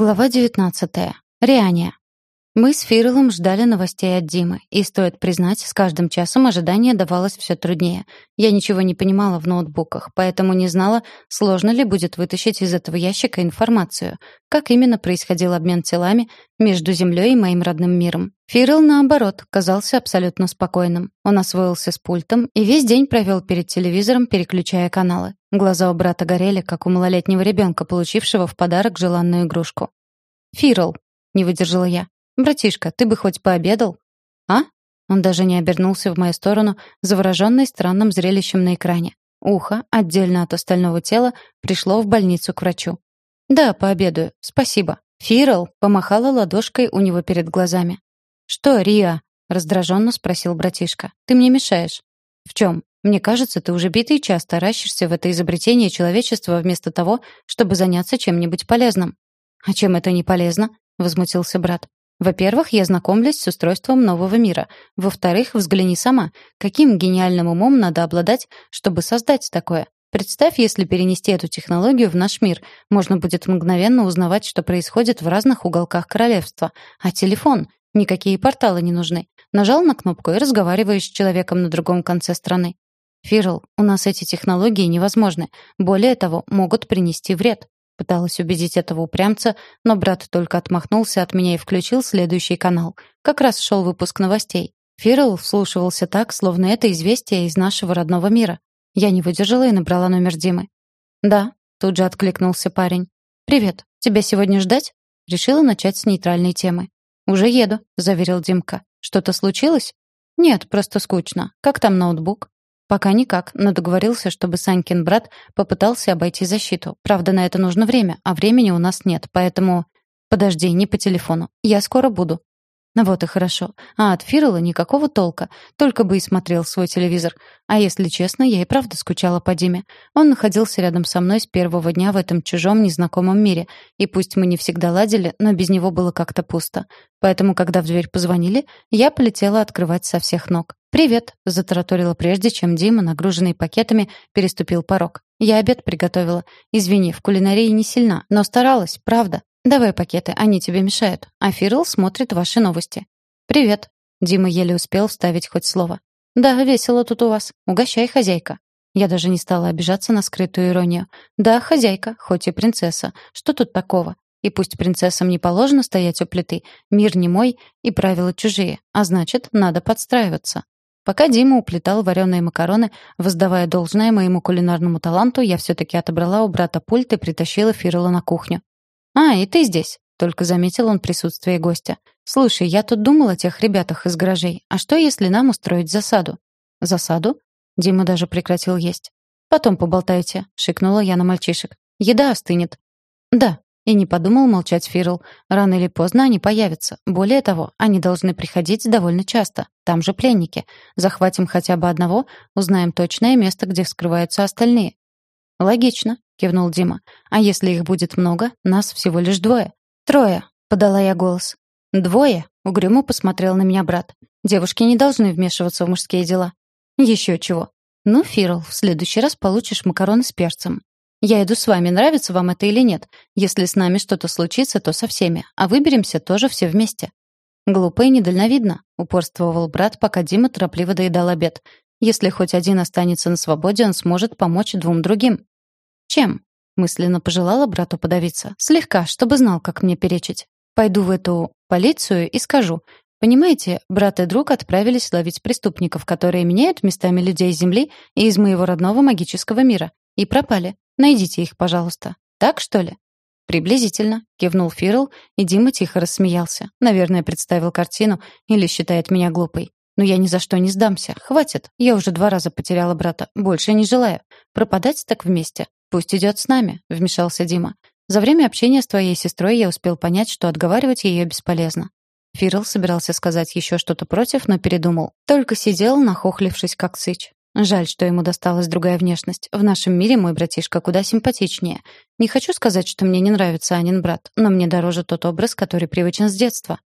Глава 19. Риания. Мы с Фирелом ждали новостей от Димы, и, стоит признать, с каждым часом ожидание давалось все труднее. Я ничего не понимала в ноутбуках, поэтому не знала, сложно ли будет вытащить из этого ящика информацию, как именно происходил обмен телами между Землей и моим родным миром. Фирел, наоборот, казался абсолютно спокойным. Он освоился с пультом и весь день провел перед телевизором, переключая каналы. Глаза у брата горели, как у малолетнего ребенка, получившего в подарок желанную игрушку. «Фирл», — не выдержала я. «Братишка, ты бы хоть пообедал?» «А?» Он даже не обернулся в мою сторону, завороженный странным зрелищем на экране. Ухо, отдельно от остального тела, пришло в больницу к врачу. «Да, пообедаю. Спасибо». Фирл помахала ладошкой у него перед глазами. «Что, Риа?» — раздраженно спросил братишка. «Ты мне мешаешь». «В чем?» Мне кажется, ты уже битый час таращишься в это изобретение человечества вместо того, чтобы заняться чем-нибудь полезным. А чем это не полезно? возмутился брат. Во-первых, я знакомлюсь с устройством нового мира. Во-вторых, взгляни сама, каким гениальным умом надо обладать, чтобы создать такое. Представь, если перенести эту технологию в наш мир, можно будет мгновенно узнавать, что происходит в разных уголках королевства. А телефон? Никакие порталы не нужны. Нажал на кнопку и разговариваешь с человеком на другом конце страны. «Фирл, у нас эти технологии невозможны. Более того, могут принести вред». Пыталась убедить этого упрямца, но брат только отмахнулся от меня и включил следующий канал. Как раз шел выпуск новостей. Фирл вслушивался так, словно это известие из нашего родного мира. Я не выдержала и набрала номер Димы. «Да», — тут же откликнулся парень. «Привет. Тебя сегодня ждать?» Решила начать с нейтральной темы. «Уже еду», — заверил Димка. «Что-то случилось?» «Нет, просто скучно. Как там ноутбук?» Пока никак, но договорился, чтобы Санькин брат попытался обойти защиту. Правда, на это нужно время, а времени у нас нет, поэтому... Подожди, не по телефону. Я скоро буду. Ну вот и хорошо. А от Фирла никакого толка. Только бы и смотрел свой телевизор. А если честно, я и правда скучала по Диме. Он находился рядом со мной с первого дня в этом чужом незнакомом мире. И пусть мы не всегда ладили, но без него было как-то пусто. Поэтому, когда в дверь позвонили, я полетела открывать со всех ног. «Привет», — затараторила прежде, чем Дима, нагруженный пакетами, переступил порог. «Я обед приготовила. Извини, в кулинарии не сильна, но старалась, правда. Давай пакеты, они тебе мешают. А Фирл смотрит ваши новости». «Привет». Дима еле успел вставить хоть слово. «Да, весело тут у вас. Угощай, хозяйка». Я даже не стала обижаться на скрытую иронию. «Да, хозяйка, хоть и принцесса. Что тут такого? И пусть принцессам не положено стоять у плиты, мир не мой и правила чужие, а значит, надо подстраиваться. Пока Дима уплетал вареные макароны, воздавая должное моему кулинарному таланту, я все-таки отобрала у брата пульт и притащила Фирла на кухню. «А, и ты здесь», — только заметил он присутствие гостя. «Слушай, я тут думал о тех ребятах из гаражей. А что, если нам устроить засаду?» «Засаду?» Дима даже прекратил есть. «Потом поболтайте», — шикнула я на мальчишек. «Еда остынет». «Да», и не подумал молчать Фирл. Рано или поздно они появятся. Более того, они должны приходить довольно часто. Там же пленники. Захватим хотя бы одного, узнаем точное место, где скрываются остальные. Логично, кивнул Дима. А если их будет много, нас всего лишь двое. Трое, подала я голос. Двое, угрюмо посмотрел на меня брат. Девушки не должны вмешиваться в мужские дела. Еще чего. Ну, Фирл, в следующий раз получишь макароны с перцем. Я иду с вами, нравится вам это или нет. Если с нами что-то случится, то со всеми, а выберемся тоже все вместе». «Глупо и недальновидно», — упорствовал брат, пока Дима торопливо доедал обед. «Если хоть один останется на свободе, он сможет помочь двум другим». «Чем?» — мысленно пожелала брату подавиться. «Слегка, чтобы знал, как мне перечить. Пойду в эту полицию и скажу. Понимаете, брат и друг отправились ловить преступников, которые меняют местами людей Земли и из моего родного магического мира. И пропали. Найдите их, пожалуйста. Так, что ли?» «Приблизительно», — кивнул Фирл, и Дима тихо рассмеялся. Наверное, представил картину или считает меня глупой. Но я ни за что не сдамся. Хватит. Я уже два раза потеряла брата. Больше не желаю. Пропадать так вместе. Пусть идет с нами, вмешался Дима. За время общения с твоей сестрой я успел понять, что отговаривать ее бесполезно. Фирл собирался сказать еще что-то против, но передумал. Только сидел, нахохлившись, как сыч. Жаль, что ему досталась другая внешность. В нашем мире мой братишка куда симпатичнее. Не хочу сказать, что мне не нравится Анин брат, но мне дороже тот образ, который привычен с детства.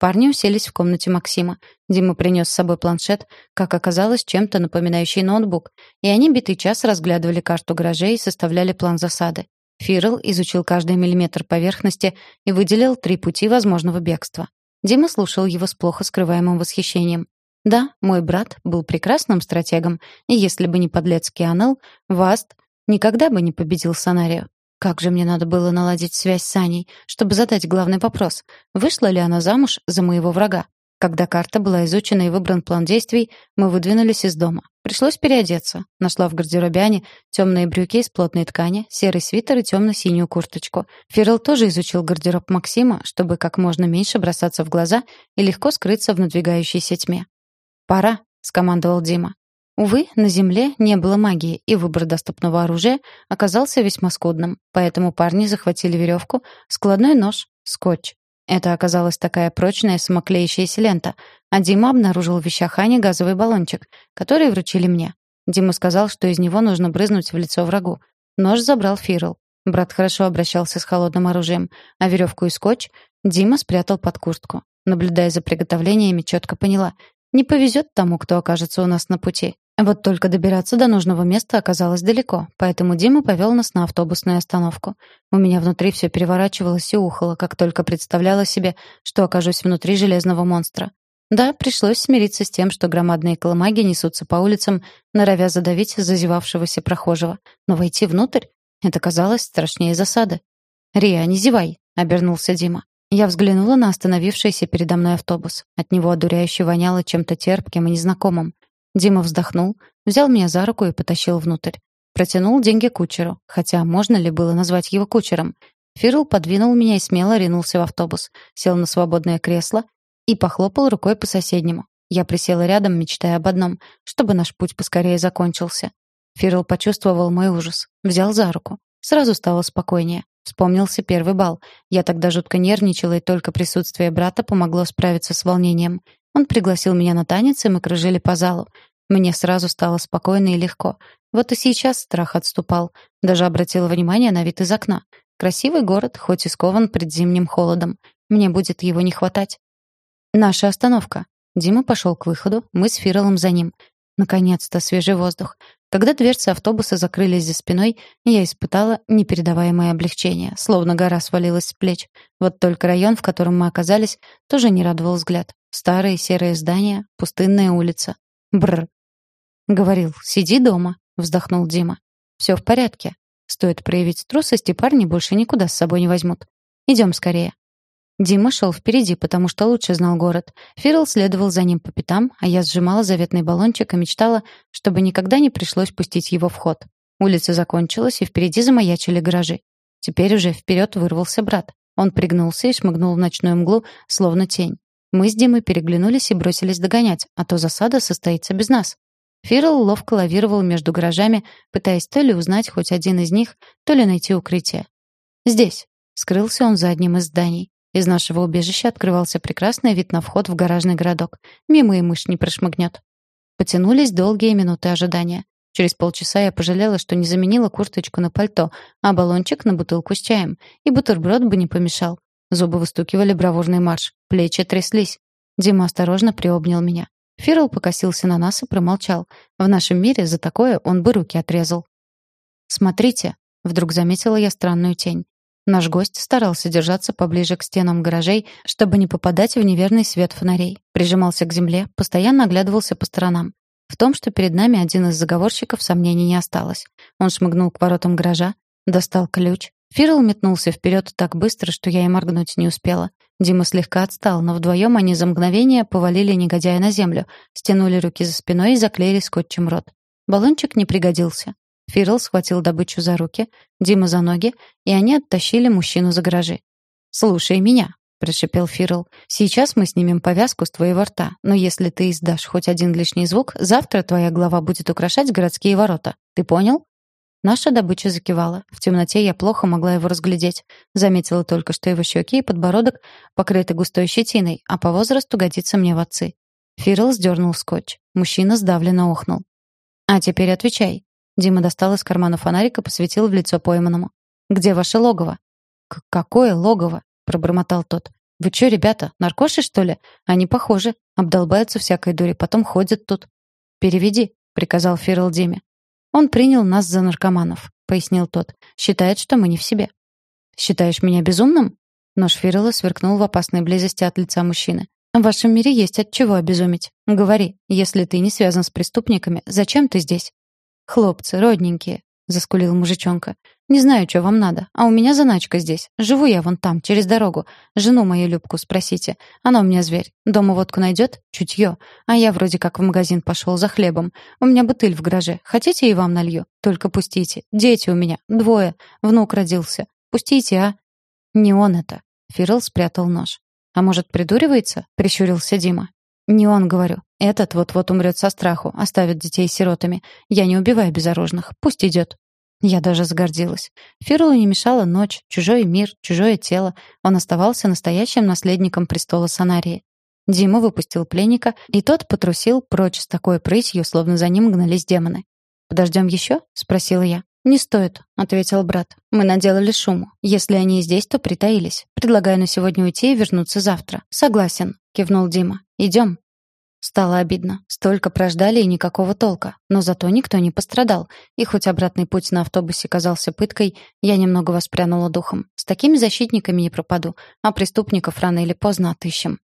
Парни уселись в комнате Максима. Дима принес с собой планшет, как оказалось, чем-то напоминающий ноутбук, и они битый час разглядывали карту гаражей и составляли план засады. Фирл изучил каждый миллиметр поверхности и выделил три пути возможного бегства. Дима слушал его с плохо скрываемым восхищением. Да, мой брат был прекрасным стратегом, и если бы не подлец Кианел, Васт никогда бы не победил Санарию. Как же мне надо было наладить связь с Аней, чтобы задать главный вопрос. Вышла ли она замуж за моего врага? Когда карта была изучена и выбран план действий, мы выдвинулись из дома. Пришлось переодеться. Нашла в гардеробе Ани темные брюки из плотной ткани, серый свитер и темно-синюю курточку. Фирл тоже изучил гардероб Максима, чтобы как можно меньше бросаться в глаза и легко скрыться в надвигающейся тьме. «Пора», — скомандовал Дима. Увы, на Земле не было магии, и выбор доступного оружия оказался весьма скудным, поэтому парни захватили веревку, складной нож, скотч. Это оказалась такая прочная самоклеящаяся лента, а Дима обнаружил в вещах Ани газовый баллончик, который вручили мне. Дима сказал, что из него нужно брызнуть в лицо врагу. Нож забрал Фирл. Брат хорошо обращался с холодным оружием, а веревку и скотч Дима спрятал под куртку. Наблюдая за приготовлениями, четко поняла — не повезет тому, кто окажется у нас на пути. Вот только добираться до нужного места оказалось далеко, поэтому Дима повел нас на автобусную остановку. У меня внутри все переворачивалось и ухало, как только представляла себе, что окажусь внутри железного монстра. Да, пришлось смириться с тем, что громадные колымаги несутся по улицам, норовя задавить зазевавшегося прохожего. Но войти внутрь — это казалось страшнее засады. «Рия, не зевай», — обернулся Дима. Я взглянула на остановившийся передо мной автобус. От него одуряюще воняло чем-то терпким и незнакомым. Дима вздохнул, взял меня за руку и потащил внутрь. Протянул деньги кучеру, хотя можно ли было назвать его кучером. Фирл подвинул меня и смело ринулся в автобус, сел на свободное кресло и похлопал рукой по соседнему. Я присела рядом, мечтая об одном, чтобы наш путь поскорее закончился. Фирл почувствовал мой ужас, взял за руку. Сразу стало спокойнее. Вспомнился первый бал. Я тогда жутко нервничала, и только присутствие брата помогло справиться с волнением. Он пригласил меня на танец, и мы кружили по залу. Мне сразу стало спокойно и легко. Вот и сейчас страх отступал. Даже обратила внимание на вид из окна. Красивый город, хоть и скован предзимним холодом. Мне будет его не хватать. Наша остановка. Дима пошел к выходу, мы с Фиролом за ним. Наконец-то свежий воздух. Когда дверцы автобуса закрылись за спиной, я испытала непередаваемое облегчение, словно гора свалилась с плеч. Вот только район, в котором мы оказались, тоже не радовал взгляд. Старые серые здания, пустынная улица. Бр. Говорил, сиди дома, вздохнул Дима. Все в порядке. Стоит проявить трусость, и парни больше никуда с собой не возьмут. Идем скорее. Дима шел впереди, потому что лучше знал город. Фирл следовал за ним по пятам, а я сжимала заветный баллончик и мечтала, чтобы никогда не пришлось пустить его в ход. Улица закончилась, и впереди замаячили гаражи. Теперь уже вперед вырвался брат. Он пригнулся и шмыгнул в ночную мглу, словно тень. Мы с Димой переглянулись и бросились догонять, а то засада состоится без нас. Фирл ловко лавировал между гаражами, пытаясь то ли узнать хоть один из них, то ли найти укрытие. «Здесь», — скрылся он за одним из зданий. Из нашего убежища открывался прекрасный вид на вход в гаражный городок. Мимо и мышь не прошмыгнет. Потянулись долгие минуты ожидания. Через полчаса я пожалела, что не заменила курточку на пальто, а баллончик на бутылку с чаем. И бутерброд бы не помешал. Зубы выстукивали бравурный марш. Плечи тряслись. Дима осторожно приобнял меня. Фирл покосился на нас и промолчал. В нашем мире за такое он бы руки отрезал. «Смотрите», — вдруг заметила я странную тень. Наш гость старался держаться поближе к стенам гаражей, чтобы не попадать в неверный свет фонарей. Прижимался к земле, постоянно оглядывался по сторонам. В том, что перед нами один из заговорщиков, сомнений не осталось. Он шмыгнул к воротам гаража, достал ключ. Фирл метнулся вперед так быстро, что я и моргнуть не успела. Дима слегка отстал, но вдвоем они за мгновение повалили негодяя на землю, стянули руки за спиной и заклеили скотчем рот. Баллончик не пригодился. Фирл схватил добычу за руки, Дима за ноги, и они оттащили мужчину за гаражи. «Слушай меня», — прошипел Фирл. «Сейчас мы снимем повязку с твоего рта, но если ты издашь хоть один лишний звук, завтра твоя голова будет украшать городские ворота. Ты понял?» Наша добыча закивала. В темноте я плохо могла его разглядеть. Заметила только, что его щеки и подбородок покрыты густой щетиной, а по возрасту годится мне в отцы. Фирл сдернул скотч. Мужчина сдавленно охнул. «А теперь отвечай. Дима достал из кармана фонарик и посветил в лицо пойманному. «Где ваше логово?» «Какое логово?» — пробормотал тот. «Вы что, ребята, наркоши, что ли? Они похожи. Обдолбаются всякой дури, потом ходят тут». «Переведи», — приказал Фирл Диме. Он принял нас за наркоманов. пояснил тот. «Считает, что мы не в себе». «Считаешь меня безумным?» Нож Фирелла сверкнул в опасной близости от лица мужчины. «В вашем мире есть от чего обезуметь. Говори, если ты не связан с преступниками, зачем ты здесь?» «Хлопцы, родненькие», — заскулил мужичонка. «Не знаю, что вам надо, а у меня заначка здесь. Живу я вон там, через дорогу. Жену мою Любку спросите. Она у меня зверь. Дома водку найдет? Чутье. А я вроде как в магазин пошел за хлебом. У меня бутыль в гараже. Хотите, и вам налью? Только пустите. Дети у меня. Двое. Внук родился. Пустите, а?» «Не он это. Фирл спрятал нож. «А может, придуривается?» — прищурился Дима. «Не он, говорю. Этот вот-вот умрет со страху, оставит детей сиротами. Я не убиваю безоружных. Пусть идет». Я даже загордилась. Фирлу не мешала ночь, чужой мир, чужое тело. Он оставался настоящим наследником престола Санарии. Дима выпустил пленника, и тот потрусил прочь с такой прытью, словно за ним гнались демоны. «Подождем еще?» — спросила я. «Не стоит», — ответил брат. «Мы наделали шуму. Если они здесь, то притаились. Предлагаю на сегодня уйти и вернуться завтра». «Согласен», — кивнул Дима. «Идем». Стало обидно. Столько прождали и никакого толка. Но зато никто не пострадал. И хоть обратный путь на автобусе казался пыткой, я немного воспрянула духом. С такими защитниками не пропаду, а преступников рано или поздно отыщем.